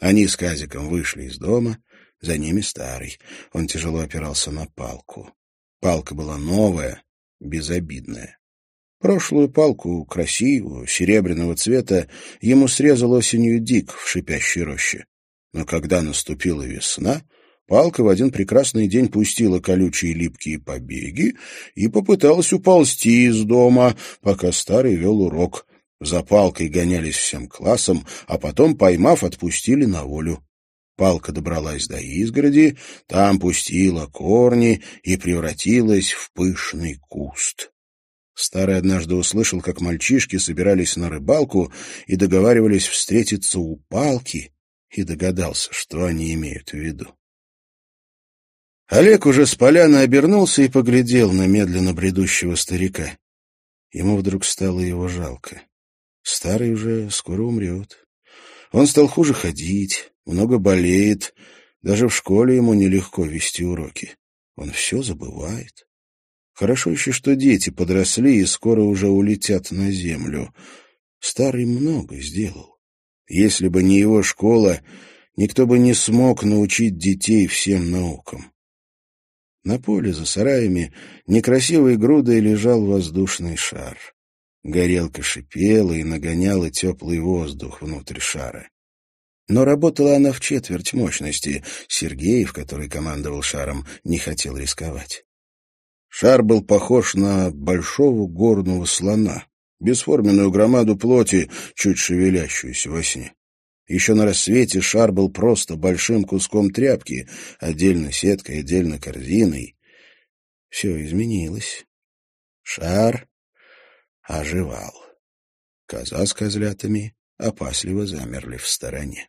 Они с Казиком вышли из дома, за ними старый. Он тяжело опирался на палку. Палка была новая, безобидная. Прошлую палку, красивую, серебряного цвета, ему срезал осенью Дик в шипящей роще. Но когда наступила весна, палка в один прекрасный день пустила колючие липкие побеги и попыталась уползти из дома, пока старый вел урок. За палкой гонялись всем классом, а потом, поймав, отпустили на волю. Палка добралась до изгороди, там пустила корни и превратилась в пышный куст. Старый однажды услышал, как мальчишки собирались на рыбалку и договаривались встретиться у палки, и догадался, что они имеют в виду. Олег уже с поляны обернулся и поглядел на медленно бредущего старика. Ему вдруг стало его жалко. Старый уже скоро умрет. Он стал хуже ходить, много болеет. Даже в школе ему нелегко вести уроки. Он все забывает. Хорошо еще, что дети подросли и скоро уже улетят на землю. Старый много сделал. Если бы не его школа, никто бы не смог научить детей всем наукам. На поле за сараями некрасивой грудой лежал воздушный шар. Горелка шипела и нагоняла теплый воздух внутрь шара. Но работала она в четверть мощности. Сергеев, который командовал шаром, не хотел рисковать. Шар был похож на большого горного слона, бесформенную громаду плоти, чуть шевелящуюся во сне. Еще на рассвете шар был просто большим куском тряпки, отдельно сеткой, отдельно корзиной. Все изменилось. Шар оживал. Коза с козлятами опасливо замерли в стороне.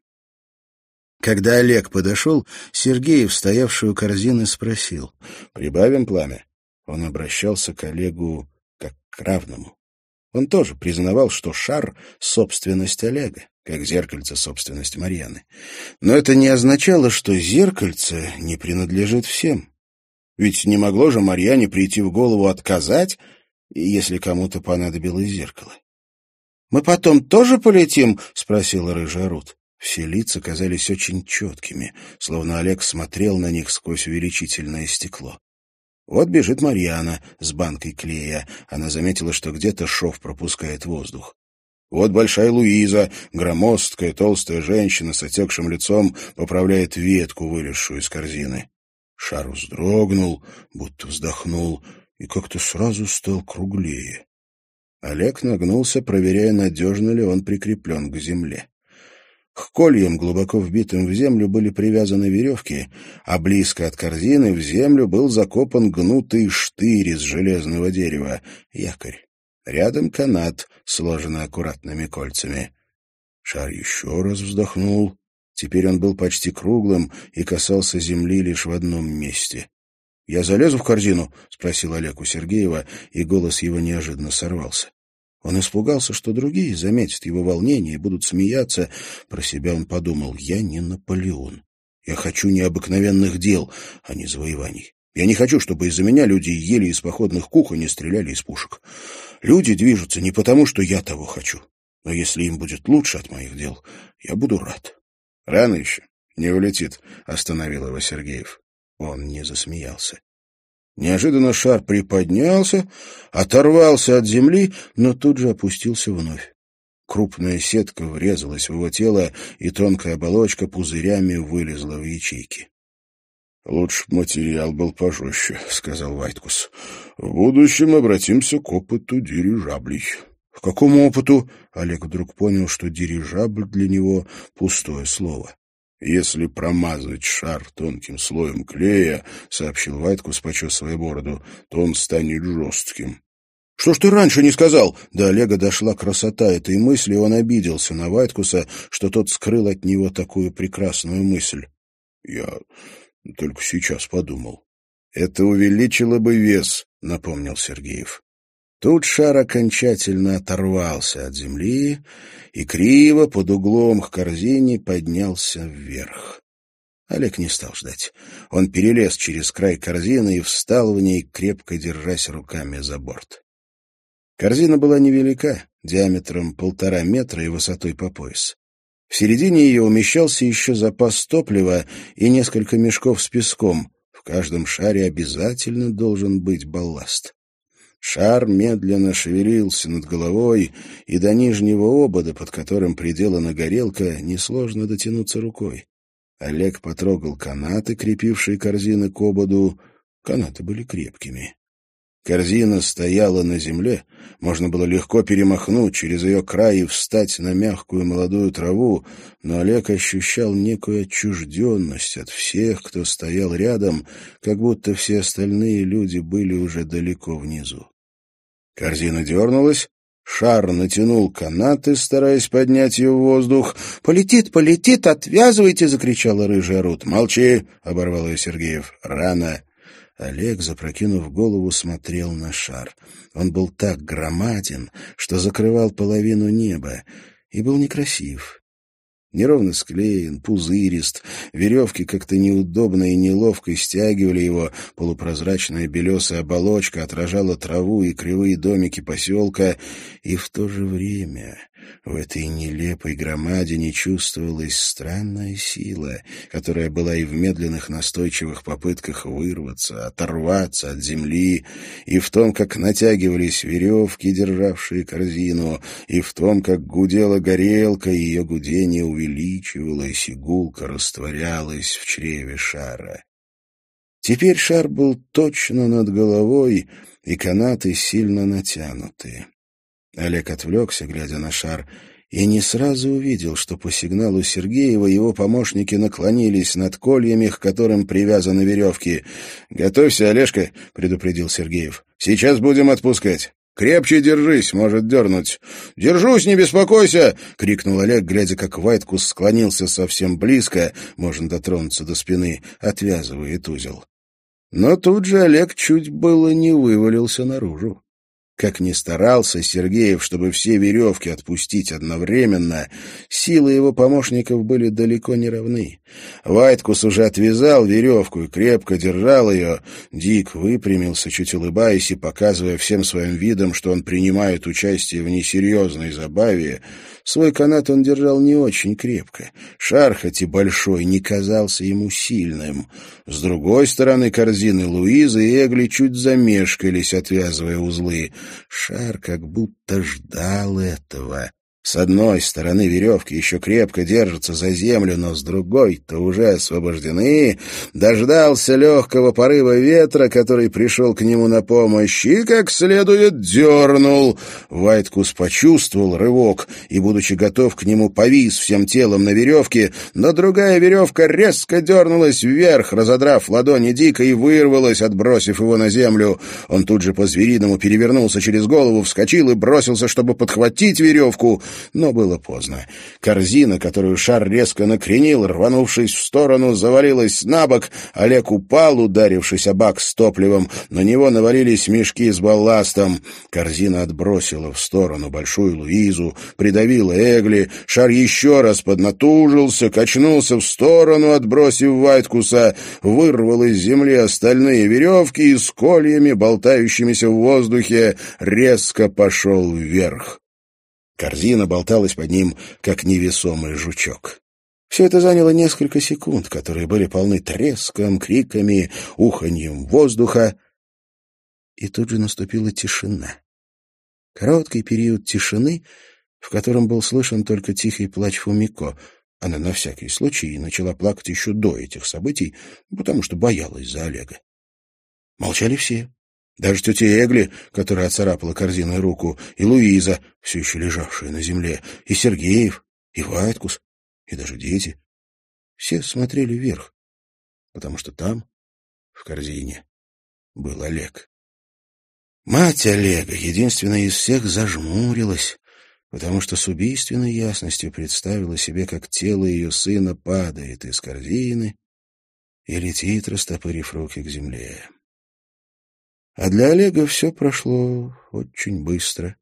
Когда Олег подошел, Сергеев, стоявший у корзины, спросил. «Прибавим пламя?» Он обращался к Олегу как к равному. Он тоже признавал, что шар — собственность Олега, как зеркальце — собственность Марьяны. Но это не означало, что зеркальце не принадлежит всем. Ведь не могло же Марьяне прийти в голову отказать, если кому-то понадобилось зеркало. «Мы потом тоже полетим?» — спросила рыжая Рут. Все лица казались очень четкими, словно Олег смотрел на них сквозь увеличительное стекло. Вот бежит Марьяна с банкой клея. Она заметила, что где-то шов пропускает воздух. Вот большая Луиза, громоздкая, толстая женщина с отекшим лицом, поправляет ветку, вылезшую из корзины. Шар вздрогнул, будто вздохнул, и как-то сразу стал круглее. Олег нагнулся, проверяя, надежно ли он прикреплен к земле. К кольям, глубоко вбитым в землю, были привязаны веревки, а близко от корзины в землю был закопан гнутый штырь из железного дерева, якорь. Рядом канат, сложенный аккуратными кольцами. Шар еще раз вздохнул. Теперь он был почти круглым и касался земли лишь в одном месте. «Я залезу в корзину?» — спросил Олег у Сергеева, и голос его неожиданно сорвался. Он испугался, что другие заметят его волнение и будут смеяться. Про себя он подумал, я не Наполеон. Я хочу необыкновенных дел, а не завоеваний. Я не хочу, чтобы из-за меня люди ели из походных кухонь и стреляли из пушек. Люди движутся не потому, что я того хочу. Но если им будет лучше от моих дел, я буду рад. Рано еще. Не улетит, — остановил его Сергеев. Он не засмеялся. Неожиданно шар приподнялся, оторвался от земли, но тут же опустился вновь. Крупная сетка врезалась в его тело, и тонкая оболочка пузырями вылезла в ячейки. — Лучше материал был пожестче, — сказал Вайткус. — В будущем обратимся к опыту дирижаблей. — К какому опыту? Олег вдруг понял, что дирижабль для него — пустое слово. «Если промазать шар тонким слоем клея, — сообщил Вайткус, почесывая бороду, — то он станет жестким». «Что ж ты раньше не сказал?» До Олега дошла красота этой мысли, и он обиделся на Вайткуса, что тот скрыл от него такую прекрасную мысль. «Я только сейчас подумал». «Это увеличило бы вес», — напомнил Сергеев. Тут шар окончательно оторвался от земли и криво под углом к корзине поднялся вверх. Олег не стал ждать. Он перелез через край корзины и встал в ней, крепко держась руками за борт. Корзина была невелика, диаметром полтора метра и высотой по пояс. В середине ее умещался еще запас топлива и несколько мешков с песком. В каждом шаре обязательно должен быть балласт. Шар медленно шевелился над головой, и до нижнего обода, под которым приделана горелка, несложно дотянуться рукой. Олег потрогал канаты, крепившие корзины к ободу. Канаты были крепкими. Корзина стояла на земле, можно было легко перемахнуть через ее край и встать на мягкую молодую траву, но Олег ощущал некую отчужденность от всех, кто стоял рядом, как будто все остальные люди были уже далеко внизу. Корзина дернулась, шар натянул канаты, стараясь поднять ее в воздух. «Полетит, полетит, отвязывайте!» — закричала рыжая Рут. «Молчи!» — оборвал ее Сергеев. «Рано!» Олег, запрокинув голову, смотрел на шар. Он был так громаден, что закрывал половину неба, и был некрасив. Неровно склеен, пузырист, веревки как-то неудобно и неловко стягивали его, полупрозрачная белесая оболочка отражала траву и кривые домики поселка, и в то же время в этой нелепой громадине чувствовалась странная сила, которая была и в медленных настойчивых попытках вырваться, оторваться от земли, и в том, как натягивались веревки, державшие корзину, и в том, как гудела горелка, и ее гудение увеличивалось, и гулко растворялось в чреве шара. Теперь шар был точно над головой, и канаты сильно натянуты. Олег отвлекся, глядя на шар, и не сразу увидел, что по сигналу Сергеева его помощники наклонились над кольями, к которым привязаны веревки. «Готовься, Олежка», — предупредил Сергеев. «Сейчас будем отпускать». «Крепче держись, может дернуть». «Держусь, не беспокойся!» — крикнул Олег, глядя, как Вайткус склонился совсем близко, можно дотронуться до спины, отвязывает узел. Но тут же Олег чуть было не вывалился наружу. Как ни старался Сергеев, чтобы все веревки отпустить одновременно, силы его помощников были далеко не равны. Вайткус уже отвязал веревку и крепко держал ее. Дик выпрямился, чуть улыбаясь и показывая всем своим видом, что он принимает участие в несерьезной забаве, Свой канат он держал не очень крепко. Шар, хоть и большой, не казался ему сильным. С другой стороны корзины Луиза и Эгли чуть замешкались, отвязывая узлы. Шар как будто ждал этого. С одной стороны веревки еще крепко держатся за землю, но с другой-то уже освобождены. Дождался легкого порыва ветра, который пришел к нему на помощь, и как следует дернул. Вайткус почувствовал рывок и, будучи готов к нему, повис всем телом на веревке, но другая веревка резко дернулась вверх, разодрав ладони Дика и вырвалась, отбросив его на землю. Он тут же по-звериному перевернулся через голову, вскочил и бросился, чтобы подхватить веревку — но было поздно. Корзина, которую шар резко накренил, рванувшись в сторону, завалилась на бок. Олег упал, ударившись о бак с топливом. На него навалились мешки с балластом. Корзина отбросила в сторону большую Луизу, придавила Эгли. Шар еще раз поднатужился, качнулся в сторону, отбросив Вайткуса, вырвал из земли остальные веревки и с кольями, болтающимися в воздухе, резко пошел вверх. Корзина болталась под ним, как невесомый жучок. Все это заняло несколько секунд, которые были полны треском, криками, уханьем воздуха. И тут же наступила тишина. Короткий период тишины, в котором был слышен только тихий плач Фумико. Она на всякий случай начала плакать еще до этих событий, потому что боялась за Олега. Молчали все. Даже тетя Эгли, которая оцарапала корзиной руку, и Луиза, все еще лежавшая на земле, и Сергеев, и Вайткус, и даже дети. Все смотрели вверх, потому что там, в корзине, был Олег. Мать Олега, единственная из всех, зажмурилась, потому что с убийственной ясностью представила себе, как тело ее сына падает из корзины и летит, растопырив руки к земле. А для Олега все прошло очень быстро.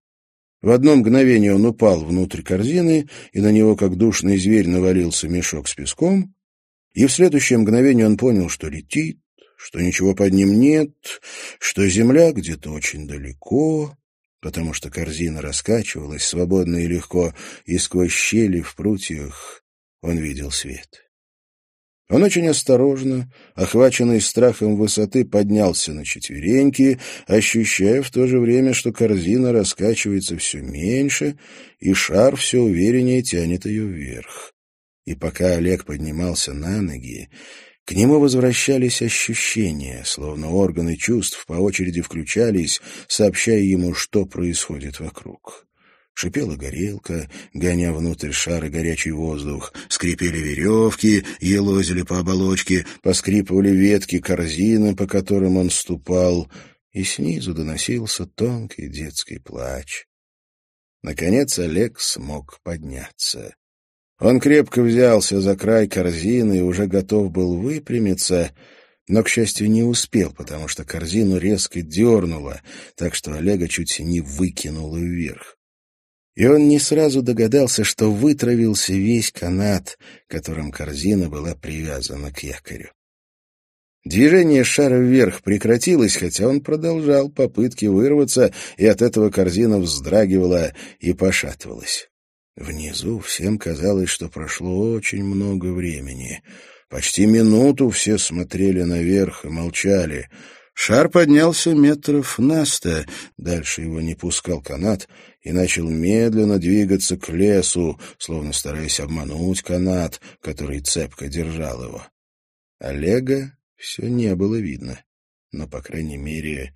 В одно мгновение он упал внутрь корзины, и на него, как душный зверь, навалился мешок с песком, и в следующее мгновение он понял, что летит, что ничего под ним нет, что земля где-то очень далеко, потому что корзина раскачивалась свободно и легко, и сквозь щели в прутьях он видел свет. Он очень осторожно, охваченный страхом высоты, поднялся на четвереньки, ощущая в то же время, что корзина раскачивается все меньше, и шар все увереннее тянет ее вверх. И пока Олег поднимался на ноги, к нему возвращались ощущения, словно органы чувств по очереди включались, сообщая ему, что происходит вокруг. Шипела горелка, гоня внутрь шара горячий воздух. Скрипели веревки, елозили по оболочке, поскрипывали ветки корзины, по которым он ступал, и снизу доносился тонкий детский плач. Наконец Олег смог подняться. Он крепко взялся за край корзины и уже готов был выпрямиться, но, к счастью, не успел, потому что корзину резко дернуло, так что Олега чуть не выкинуло вверх и он не сразу догадался, что вытравился весь канат, которым корзина была привязана к якорю. Движение шара вверх прекратилось, хотя он продолжал попытки вырваться, и от этого корзина вздрагивала и пошатывалась. Внизу всем казалось, что прошло очень много времени. Почти минуту все смотрели наверх и молчали — Шар поднялся метров на сто, дальше его не пускал канат, и начал медленно двигаться к лесу, словно стараясь обмануть канат, который цепко держал его. Олега все не было видно, но, по крайней мере,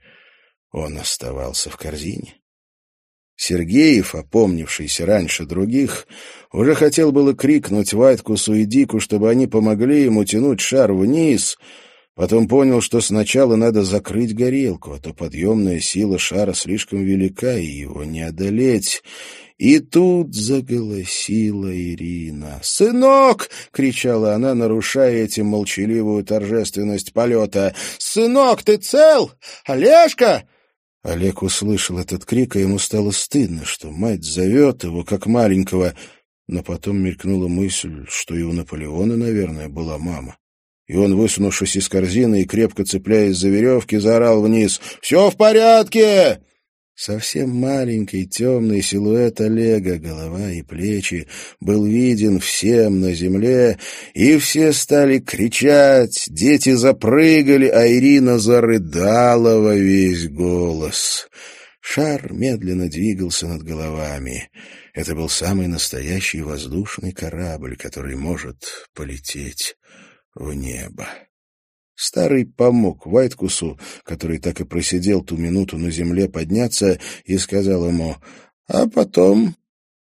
он оставался в корзине. Сергеев, опомнившийся раньше других, уже хотел было крикнуть Вайткусу и Дику, чтобы они помогли ему тянуть шар вниз — Потом понял, что сначала надо закрыть горелку, а то подъемная сила шара слишком велика, и его не одолеть. И тут заголосила Ирина. «Сынок!» — кричала она, нарушая этим молчаливую торжественность полета. «Сынок, ты цел? Олежка!» Олег услышал этот крик, и ему стало стыдно, что мать зовет его, как маленького. Но потом мелькнула мысль, что и у Наполеона, наверное, была мама и он, высунувшись из корзины и крепко цепляясь за веревки, заорал вниз «Все в порядке!» Совсем маленький темный силуэт Олега, голова и плечи, был виден всем на земле, и все стали кричать, дети запрыгали, а Ирина зарыдала во весь голос. Шар медленно двигался над головами. Это был самый настоящий воздушный корабль, который может полететь в небо. Старый помог Вайткусу, который так и просидел ту минуту на земле, подняться и сказал ему, а потом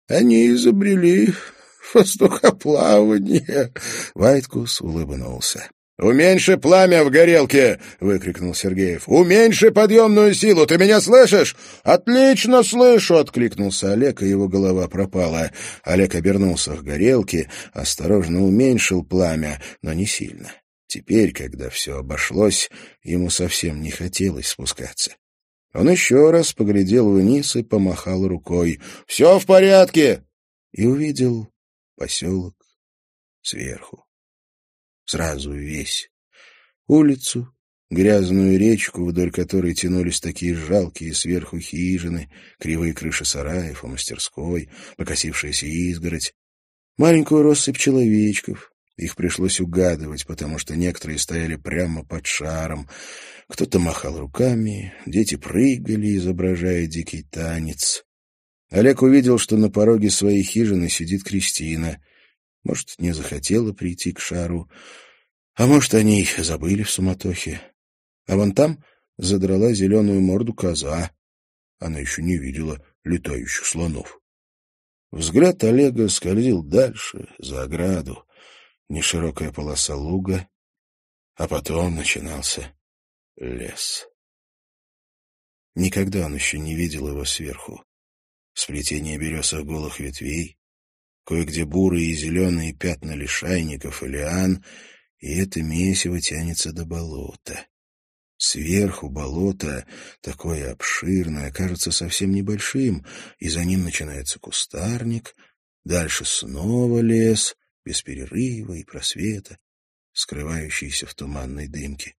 они изобрели воздухоплавание. Вайткус улыбнулся. «Уменьши пламя в горелке!» — выкрикнул Сергеев. «Уменьши подъемную силу! Ты меня слышишь?» «Отлично слышу!» — откликнулся Олег, и его голова пропала. Олег обернулся к горелке, осторожно уменьшил пламя, но не сильно. Теперь, когда все обошлось, ему совсем не хотелось спускаться. Он еще раз поглядел вниз и помахал рукой. «Все в порядке!» И увидел поселок сверху сразу весь. Улицу, грязную речку, вдоль которой тянулись такие жалкие сверху хижины, кривые крыши сараев и мастерской, покосившаяся изгородь, маленькую россыпь человечков. Их пришлось угадывать, потому что некоторые стояли прямо под шаром. Кто-то махал руками, дети прыгали, изображая дикий танец. Олег увидел, что на пороге своей хижины сидит Кристина — может, не захотела прийти к шару, а может, они их забыли в суматохе. А вон там задрала зеленую морду коза. Она еще не видела летающих слонов. Взгляд Олега скользил дальше, за ограду, неширокая полоса луга, а потом начинался лес. Никогда он еще не видел его сверху. Сплетение березовых голых ветвей, Кое-где бурые и зеленые пятна лишайников и лиан, и это месиво тянется до болота. Сверху болото, такое обширное, кажется совсем небольшим, и за ним начинается кустарник, дальше снова лес, без перерыва и просвета, скрывающийся в туманной дымке.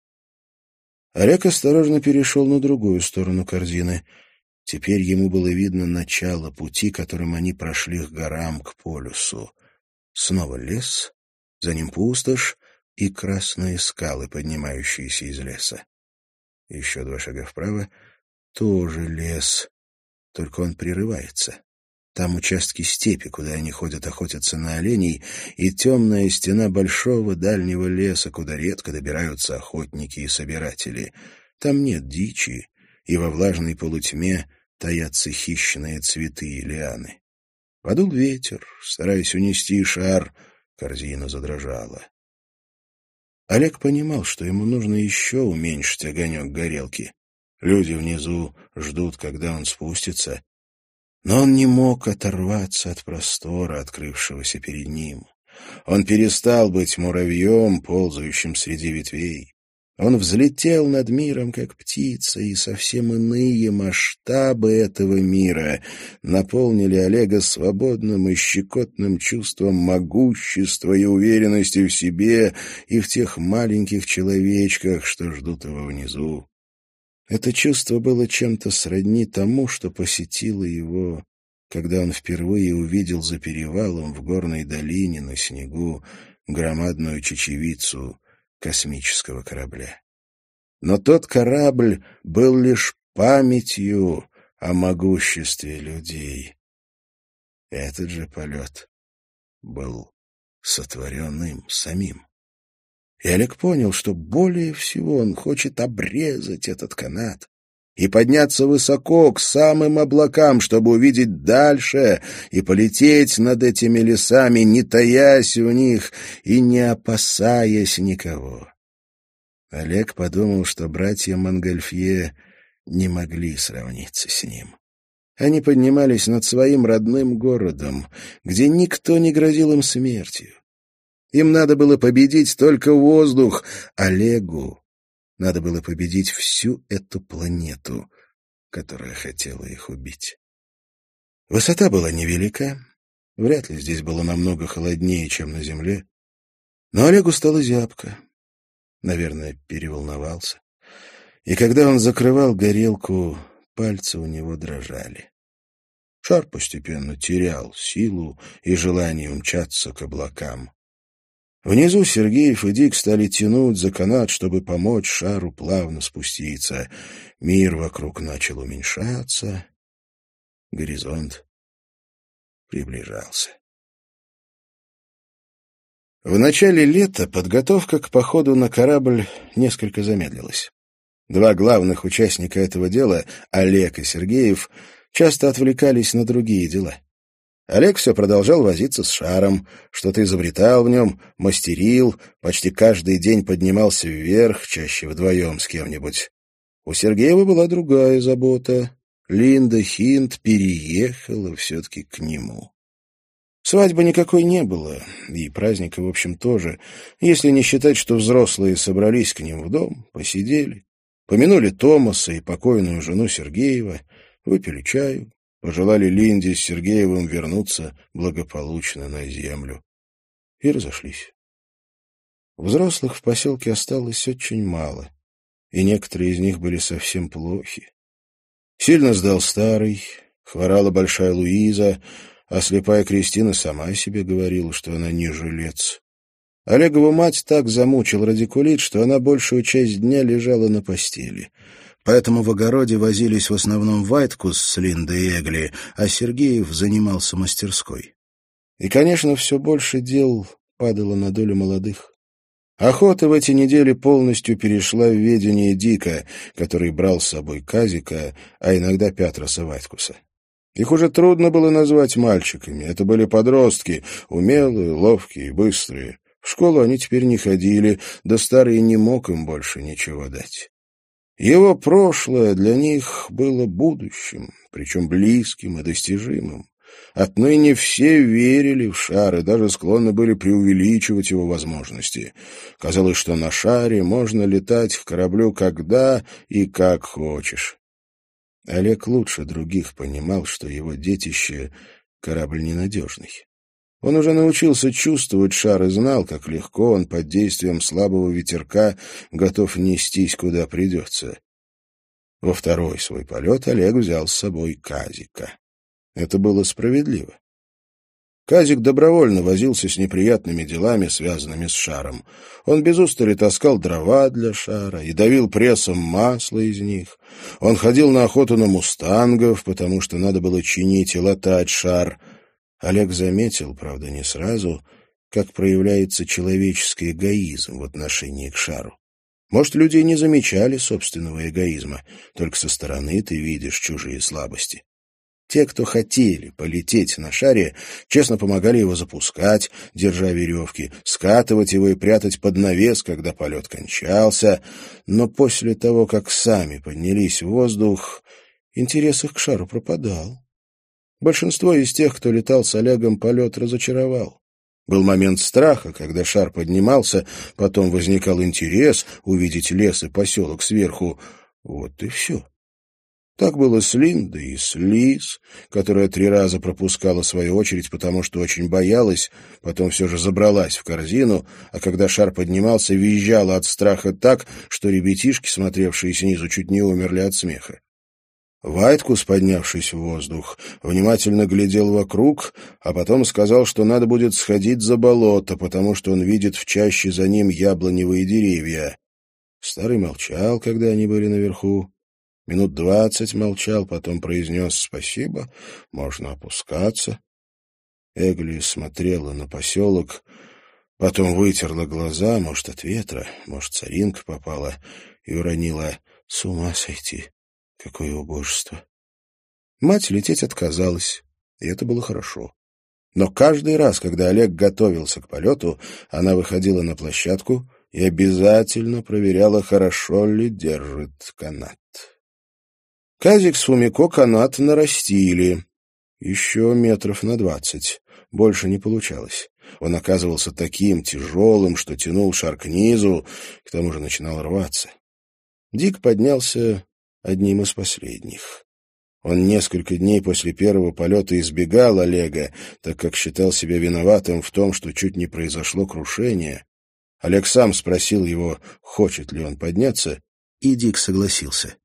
Олег осторожно перешел на другую сторону корзины. Теперь ему было видно начало пути, которым они прошли к горам, к полюсу. Снова лес, за ним пустошь и красные скалы, поднимающиеся из леса. Еще два шага вправо — тоже лес, только он прерывается. Там участки степи, куда они ходят охотиться на оленей, и темная стена большого дальнего леса, куда редко добираются охотники и собиратели. Там нет дичи, и во влажной полутьме таятся хищные цветы и лианы. Подул ветер, стараясь унести шар, корзина задрожала. Олег понимал, что ему нужно еще уменьшить огонек горелки. Люди внизу ждут, когда он спустится, но он не мог оторваться от простора, открывшегося перед ним. Он перестал быть муравьем, ползающим среди ветвей. Он взлетел над миром, как птица, и совсем иные масштабы этого мира наполнили Олега свободным и щекотным чувством могущества и уверенности в себе и в тех маленьких человечках, что ждут его внизу. Это чувство было чем-то сродни тому, что посетило его, когда он впервые увидел за перевалом в горной долине на снегу громадную чечевицу космического корабля. Но тот корабль был лишь памятью о могуществе людей. Этот же полет был сотворен им самим. И Олег понял, что более всего он хочет обрезать этот канат и подняться высоко к самым облакам, чтобы увидеть дальше и полететь над этими лесами, не таясь в них и не опасаясь никого. Олег подумал, что братья Монгольфье не могли сравниться с ним. Они поднимались над своим родным городом, где никто не грозил им смертью. Им надо было победить только воздух. Олегу надо было победить всю эту планету, которая хотела их убить. Высота была невелика. Вряд ли здесь было намного холоднее, чем на Земле. Но Олегу стало зябко. Наверное, переволновался. И когда он закрывал горелку, пальцы у него дрожали. Шар постепенно терял силу и желание умчаться к облакам. Внизу Сергеев и Дик стали тянуть за канат, чтобы помочь шару плавно спуститься. Мир вокруг начал уменьшаться. Горизонт приближался. В начале лета подготовка к походу на корабль несколько замедлилась. Два главных участника этого дела, Олег и Сергеев, часто отвлекались на другие дела. Олег все продолжал возиться с шаром, что-то изобретал в нем, мастерил, почти каждый день поднимался вверх, чаще вдвоем с кем-нибудь. У Сергеева была другая забота. Линда Хинт переехала все-таки к нему. Свадьбы никакой не было, и праздника, в общем, тоже, если не считать, что взрослые собрались к ним в дом, посидели, помянули Томаса и покойную жену Сергеева, выпили чаю, пожелали Линде с Сергеевым вернуться благополучно на землю и разошлись. Взрослых в поселке осталось очень мало, и некоторые из них были совсем плохи. Сильно сдал старый, хворала большая Луиза, а слепая Кристина сама себе говорила, что она не жилец. Олегову мать так замучил радикулит, что она большую часть дня лежала на постели — Поэтому в огороде возились в основном Вайткус с Линдой и Эгли, а Сергеев занимался мастерской. И, конечно, все больше дел падало на долю молодых. Охота в эти недели полностью перешла в ведение Дика, который брал с собой Казика, а иногда Пятроса Вайткуса. Их уже трудно было назвать мальчиками. Это были подростки, умелые, ловкие, быстрые. В школу они теперь не ходили, да старый не мог им больше ничего дать. Его прошлое для них было будущим, причем близким и достижимым. Отныне все верили в шар и даже склонны были преувеличивать его возможности. Казалось, что на шаре можно летать к кораблю когда и как хочешь. Олег лучше других понимал, что его детище — корабль ненадежный. Он уже научился чувствовать шар и знал, как легко он под действием слабого ветерка готов нестись, куда придется. Во второй свой полет Олег взял с собой Казика. Это было справедливо. Казик добровольно возился с неприятными делами, связанными с шаром. Он без устали таскал дрова для шара и давил прессом масло из них. Он ходил на охоту на мустангов, потому что надо было чинить и латать шар. Олег заметил, правда, не сразу, как проявляется человеческий эгоизм в отношении к шару. Может, люди не замечали собственного эгоизма, только со стороны ты видишь чужие слабости. Те, кто хотели полететь на шаре, честно помогали его запускать, держа веревки, скатывать его и прятать под навес, когда полет кончался. Но после того, как сами поднялись в воздух, интерес их к шару пропадал. Большинство из тех, кто летал с Олегом, полет разочаровал. Был момент страха, когда шар поднимался, потом возникал интерес увидеть лес и поселок сверху. Вот и все. Так было с Линдой и с Лиз, которая три раза пропускала свою очередь, потому что очень боялась, потом все же забралась в корзину, а когда шар поднимался, визжала от страха так, что ребятишки, смотревшие снизу, чуть не умерли от смеха. Вайткус, поднявшись в воздух, внимательно глядел вокруг, а потом сказал, что надо будет сходить за болото, потому что он видит в чаще за ним яблоневые деревья. Старый молчал, когда они были наверху. Минут двадцать молчал, потом произнес «Спасибо, можно опускаться». Эгли смотрела на поселок, потом вытерла глаза, может, от ветра, может, царинка попала, и уронила «С ума сойти! Какое убожество!» Мать лететь отказалась, и это было хорошо. Но каждый раз, когда Олег готовился к полету, она выходила на площадку и обязательно проверяла, хорошо ли держит канат. Казик с Фумико канат нарастили. Еще метров на двадцать. Больше не получалось. Он оказывался таким тяжелым, что тянул шар к низу, к тому же начинал рваться. Дик поднялся одним из последних. Он несколько дней после первого полета избегал Олега, так как считал себя виноватым в том, что чуть не произошло крушение. Олег сам спросил его, хочет ли он подняться, и Дик согласился.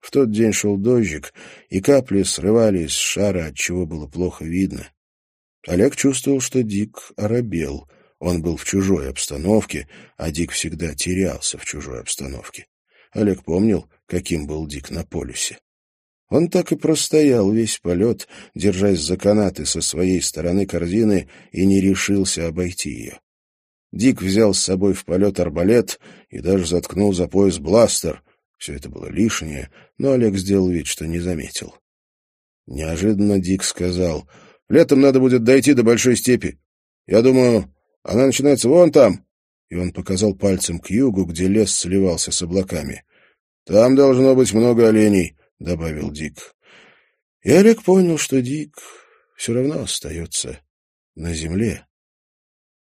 В тот день шел дождик, и капли срывались с шара, отчего было плохо видно. Олег чувствовал, что Дик оробел. Он был в чужой обстановке, а Дик всегда терялся в чужой обстановке. Олег помнил, каким был Дик на полюсе. Он так и простоял весь полет, держась за канаты со своей стороны корзины, и не решился обойти ее. Дик взял с собой в полет арбалет и даже заткнул за пояс бластер, все это было лишнее, но Олег сделал вид, что не заметил. Неожиданно Дик сказал, «Летом надо будет дойти до большой степи. Я думаю, она начинается вон там». И он показал пальцем к югу, где лес сливался с облаками. «Там должно быть много оленей», — добавил Дик. И Олег понял, что Дик все равно остается на земле.